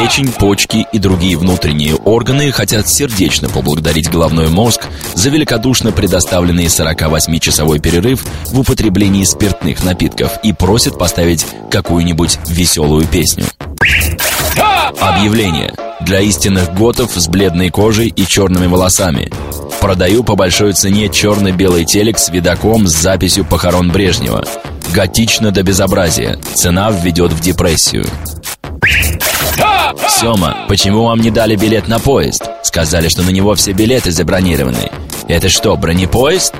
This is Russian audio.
Печень, почки и другие внутренние органы хотят сердечно поблагодарить головной мозг за великодушно предоставленный 48-часовой перерыв в употреблении спиртных напитков и просят поставить какую-нибудь веселую песню. Объявление. Для истинных готов с бледной кожей и черными волосами. Продаю по большой цене черно-белый телек с видоком с записью похорон Брежнева. Готично до безобразия. Цена введет в депрессию. Сема, почему вам не дали билет на поезд? Сказали, что на него все билеты забронированы. Это что, бронепоезд?